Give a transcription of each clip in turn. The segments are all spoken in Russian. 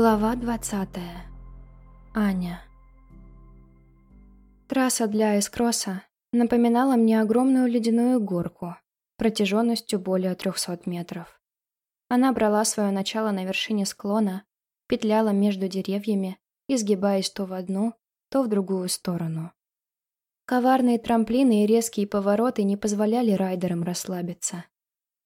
Глава 20. Аня. Трасса для эскросса напоминала мне огромную ледяную горку протяженностью более 300 метров. Она брала свое начало на вершине склона, петляла между деревьями, изгибаясь то в одну, то в другую сторону. Коварные трамплины и резкие повороты не позволяли райдерам расслабиться.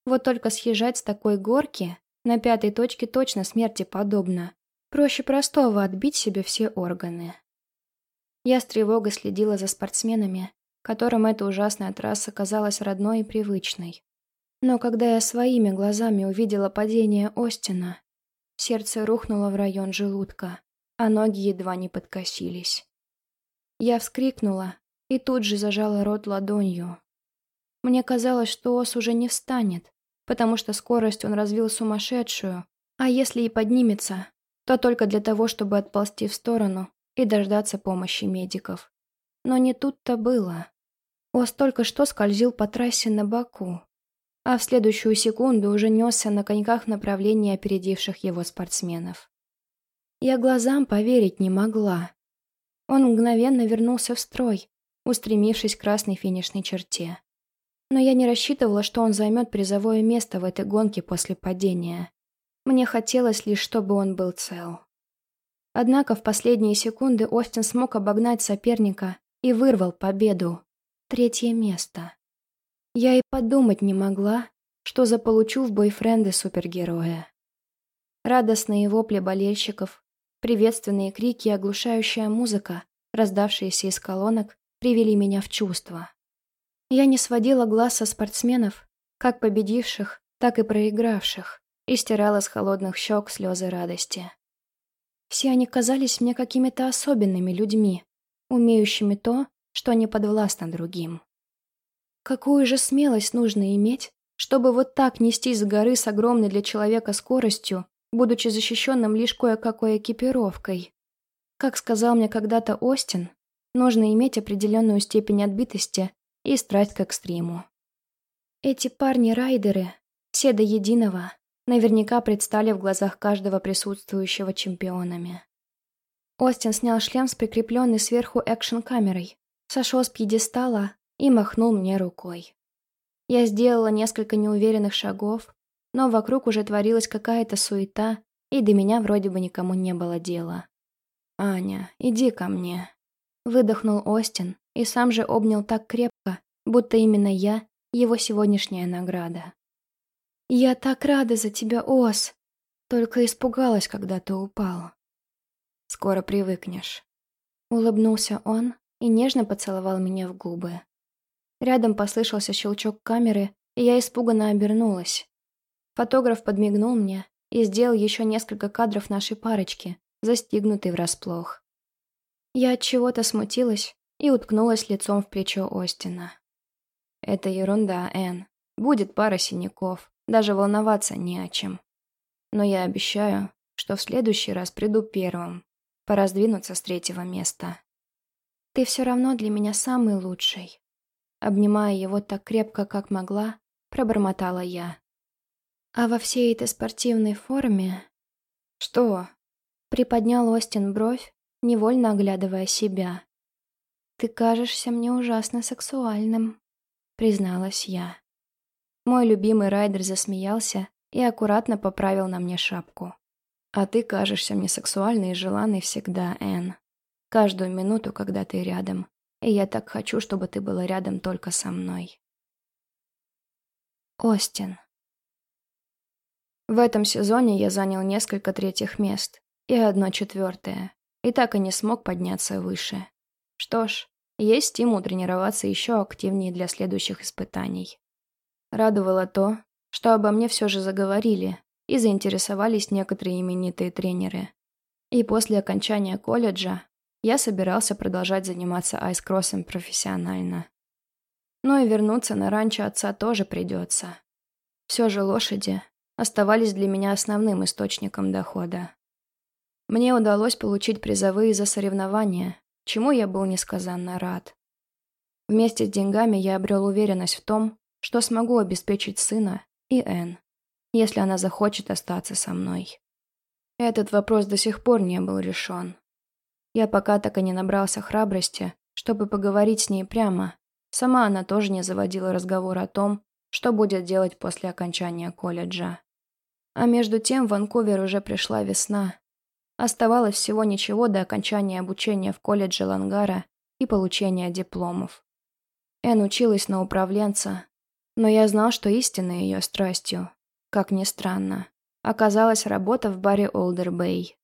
Вот только съезжать с такой горки на пятой точке точно смерти подобно. Проще простого отбить себе все органы. Я с тревогой следила за спортсменами, которым эта ужасная трасса казалась родной и привычной. Но когда я своими глазами увидела падение Остина, сердце рухнуло в район желудка, а ноги едва не подкосились. Я вскрикнула и тут же зажала рот ладонью. Мне казалось, что Ос уже не встанет, потому что скорость он развил сумасшедшую, а если и поднимется, то только для того, чтобы отползти в сторону и дождаться помощи медиков. Но не тут-то было. Ос только что скользил по трассе на боку, а в следующую секунду уже несся на коньках в направлении опередивших его спортсменов. Я глазам поверить не могла. Он мгновенно вернулся в строй, устремившись к красной финишной черте но я не рассчитывала, что он займет призовое место в этой гонке после падения. Мне хотелось лишь, чтобы он был цел. Однако в последние секунды Остин смог обогнать соперника и вырвал победу. Третье место. Я и подумать не могла, что заполучу в бойфренды супергероя. Радостные вопли болельщиков, приветственные крики и оглушающая музыка, раздавшиеся из колонок, привели меня в чувство. Я не сводила глаз со спортсменов, как победивших, так и проигравших, и стирала с холодных щек слезы радости. Все они казались мне какими-то особенными людьми, умеющими то, что не подвластно другим. Какую же смелость нужно иметь, чтобы вот так нестись с горы с огромной для человека скоростью, будучи защищенным лишь кое-какой экипировкой? Как сказал мне когда-то Остин, нужно иметь определенную степень отбитости и страсть к экстриму. Эти парни-райдеры, все до единого, наверняка предстали в глазах каждого присутствующего чемпионами. Остин снял шлем с прикрепленной сверху экшн-камерой, сошел с пьедестала и махнул мне рукой. Я сделала несколько неуверенных шагов, но вокруг уже творилась какая-то суета, и до меня вроде бы никому не было дела. «Аня, иди ко мне», — выдохнул Остин, и сам же обнял так крепко, будто именно я — его сегодняшняя награда. «Я так рада за тебя, Ос!» Только испугалась, когда ты упал. «Скоро привыкнешь». Улыбнулся он и нежно поцеловал меня в губы. Рядом послышался щелчок камеры, и я испуганно обернулась. Фотограф подмигнул мне и сделал еще несколько кадров нашей парочки, застигнутой врасплох. Я от чего-то смутилась и уткнулась лицом в плечо Остина. «Это ерунда, Энн. Будет пара синяков. Даже волноваться не о чем. Но я обещаю, что в следующий раз приду первым. Пора сдвинуться с третьего места. Ты все равно для меня самый лучший». Обнимая его так крепко, как могла, пробормотала я. «А во всей этой спортивной форме...» «Что?» Приподнял Остин бровь, невольно оглядывая себя. «Ты кажешься мне ужасно сексуальным», — призналась я. Мой любимый райдер засмеялся и аккуратно поправил на мне шапку. «А ты кажешься мне сексуальной и желанной всегда, Энн. Каждую минуту, когда ты рядом. И я так хочу, чтобы ты была рядом только со мной». Остин. В этом сезоне я занял несколько третьих мест и одно четвертое, и так и не смог подняться выше. Что ж, есть стимул тренироваться еще активнее для следующих испытаний. Радовало то, что обо мне все же заговорили и заинтересовались некоторые именитые тренеры. И после окончания колледжа я собирался продолжать заниматься айскроссом профессионально. Но и вернуться на ранчо отца тоже придется. Все же лошади оставались для меня основным источником дохода. Мне удалось получить призовые за соревнования, чему я был несказанно рад. Вместе с деньгами я обрел уверенность в том, что смогу обеспечить сына и Энн, если она захочет остаться со мной. Этот вопрос до сих пор не был решен. Я пока так и не набрался храбрости, чтобы поговорить с ней прямо. Сама она тоже не заводила разговор о том, что будет делать после окончания колледжа. А между тем в Ванкувер уже пришла весна. Оставалось всего ничего до окончания обучения в колледже Лангара и получения дипломов. Эн училась на управленца, но я знал, что истинной ее страстью, как ни странно, оказалась работа в баре Олдер Бэй.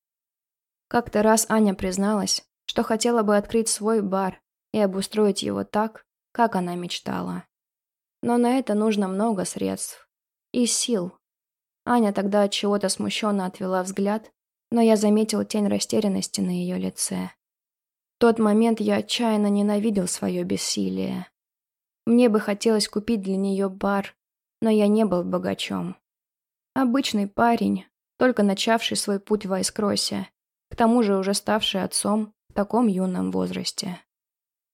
Как-то раз Аня призналась, что хотела бы открыть свой бар и обустроить его так, как она мечтала. Но на это нужно много средств. И сил. Аня тогда от чего-то смущенно отвела взгляд, но я заметил тень растерянности на ее лице. В тот момент я отчаянно ненавидел свое бессилие. Мне бы хотелось купить для нее бар, но я не был богачом. Обычный парень, только начавший свой путь в Айскроссе, к тому же уже ставший отцом в таком юном возрасте.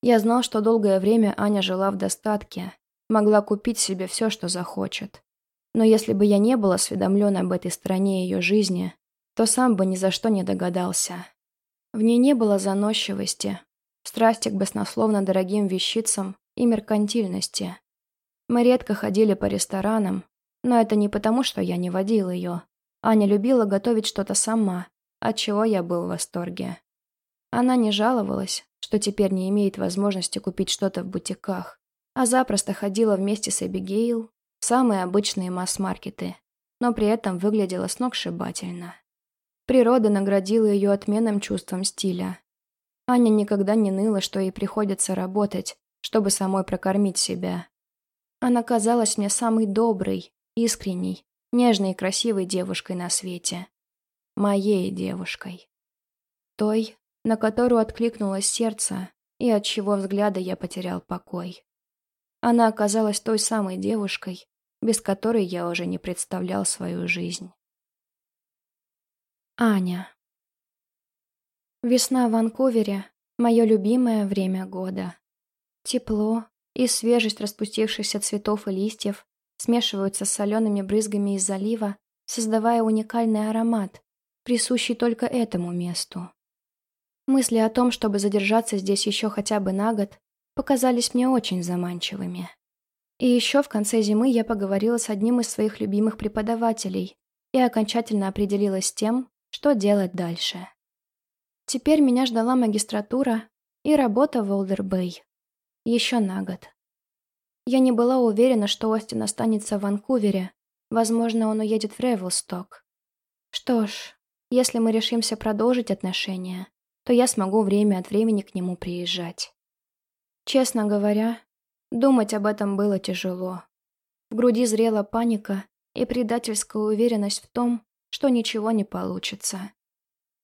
Я знал, что долгое время Аня жила в достатке, могла купить себе все, что захочет. Но если бы я не был осведомлен об этой стороне ее жизни, то сам бы ни за что не догадался. В ней не было заносчивости, страсти к баснословно дорогим вещицам и меркантильности. Мы редко ходили по ресторанам, но это не потому, что я не водил ее. Аня любила готовить что-то сама, от чего я был в восторге. Она не жаловалась, что теперь не имеет возможности купить что-то в бутиках, а запросто ходила вместе с Эбигейл в самые обычные масс-маркеты, но при этом выглядела сногсшибательно. Природа наградила ее отменным чувством стиля. Аня никогда не ныла, что ей приходится работать, чтобы самой прокормить себя. Она казалась мне самой доброй, искренней, нежной и красивой девушкой на свете. Моей девушкой. Той, на которую откликнулось сердце, и от чего взгляда я потерял покой. Она оказалась той самой девушкой, без которой я уже не представлял свою жизнь. Аня. Весна в Ванкувере – мое любимое время года. Тепло и свежесть распустившихся цветов и листьев смешиваются с солеными брызгами из залива, создавая уникальный аромат, присущий только этому месту. Мысли о том, чтобы задержаться здесь еще хотя бы на год, показались мне очень заманчивыми. И еще в конце зимы я поговорила с одним из своих любимых преподавателей и окончательно определилась с тем, что делать дальше. Теперь меня ждала магистратура и работа в Олдербэй. Еще на год. Я не была уверена, что Остин останется в Ванкувере. Возможно, он уедет в Ревелсток. Что ж, если мы решимся продолжить отношения, то я смогу время от времени к нему приезжать. Честно говоря, думать об этом было тяжело. В груди зрела паника и предательская уверенность в том, что ничего не получится.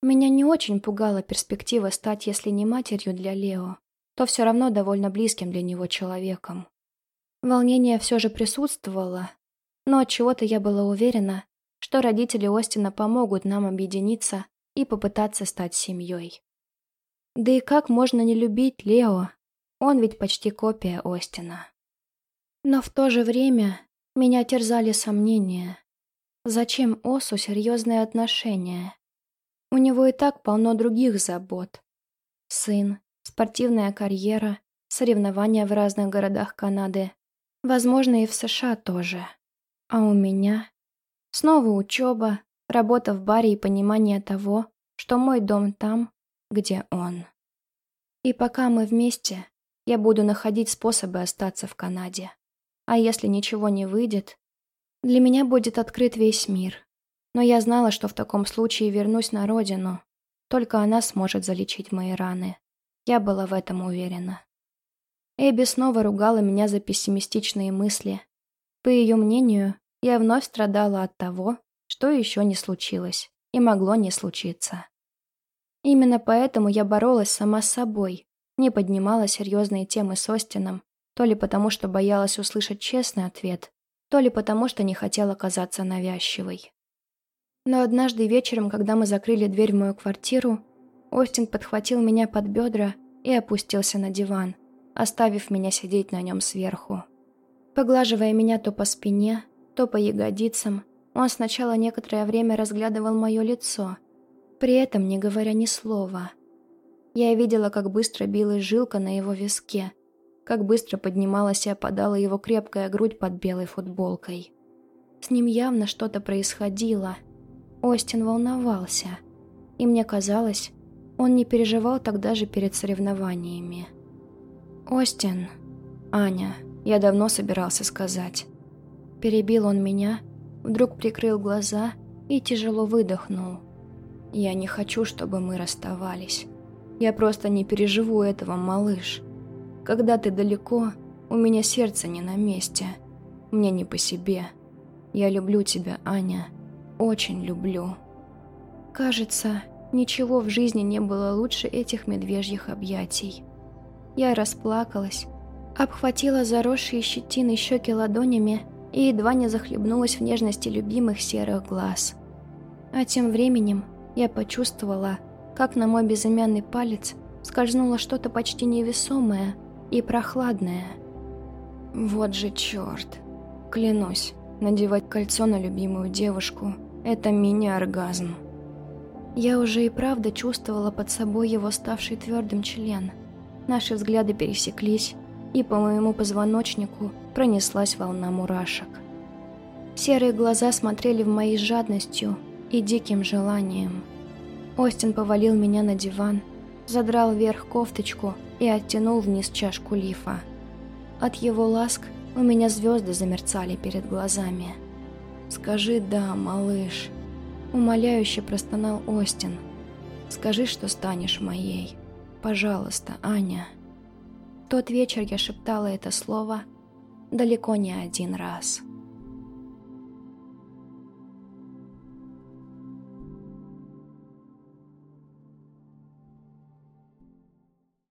Меня не очень пугала перспектива стать, если не матерью для Лео, то все равно довольно близким для него человеком. Волнение все же присутствовало, но от чего то я была уверена, что родители Остина помогут нам объединиться и попытаться стать семьей. Да и как можно не любить Лео? Он ведь почти копия Остина. Но в то же время меня терзали сомнения. Зачем Осу серьезные отношения? У него и так полно других забот. Сын, спортивная карьера, соревнования в разных городах Канады, Возможно, и в США тоже. А у меня? Снова учеба, работа в баре и понимание того, что мой дом там, где он. И пока мы вместе, я буду находить способы остаться в Канаде. А если ничего не выйдет, для меня будет открыт весь мир. Но я знала, что в таком случае вернусь на родину. Только она сможет залечить мои раны. Я была в этом уверена. Эбби снова ругала меня за пессимистичные мысли. По ее мнению, я вновь страдала от того, что еще не случилось и могло не случиться. Именно поэтому я боролась сама с собой, не поднимала серьезные темы с Остином, то ли потому, что боялась услышать честный ответ, то ли потому, что не хотела казаться навязчивой. Но однажды вечером, когда мы закрыли дверь в мою квартиру, Остин подхватил меня под бедра и опустился на диван, оставив меня сидеть на нем сверху. Поглаживая меня то по спине, то по ягодицам, он сначала некоторое время разглядывал мое лицо, при этом не говоря ни слова. Я видела, как быстро билась жилка на его виске, как быстро поднималась и опадала его крепкая грудь под белой футболкой. С ним явно что-то происходило. Остин волновался. И мне казалось, он не переживал тогда же перед соревнованиями. «Остин...» «Аня, я давно собирался сказать». Перебил он меня, вдруг прикрыл глаза и тяжело выдохнул. «Я не хочу, чтобы мы расставались. Я просто не переживу этого, малыш. Когда ты далеко, у меня сердце не на месте. Мне не по себе. Я люблю тебя, Аня. Очень люблю». Кажется, ничего в жизни не было лучше этих медвежьих объятий. Я расплакалась, обхватила заросшие щетиной щеки ладонями и едва не захлебнулась в нежности любимых серых глаз. А тем временем я почувствовала, как на мой безымянный палец скользнуло что-то почти невесомое и прохладное. Вот же черт. Клянусь, надевать кольцо на любимую девушку – это мини-оргазм. Я уже и правда чувствовала под собой его ставший твердым член. Наши взгляды пересеклись, и по моему позвоночнику пронеслась волна мурашек. Серые глаза смотрели в мои с жадностью и диким желанием. Остин повалил меня на диван, задрал вверх кофточку и оттянул вниз чашку лифа. От его ласк у меня звезды замерцали перед глазами. «Скажи «да», малыш», — умоляюще простонал Остин. «Скажи, что станешь моей. Пожалуйста, Аня» тот вечер я шептала это слово далеко не один раз.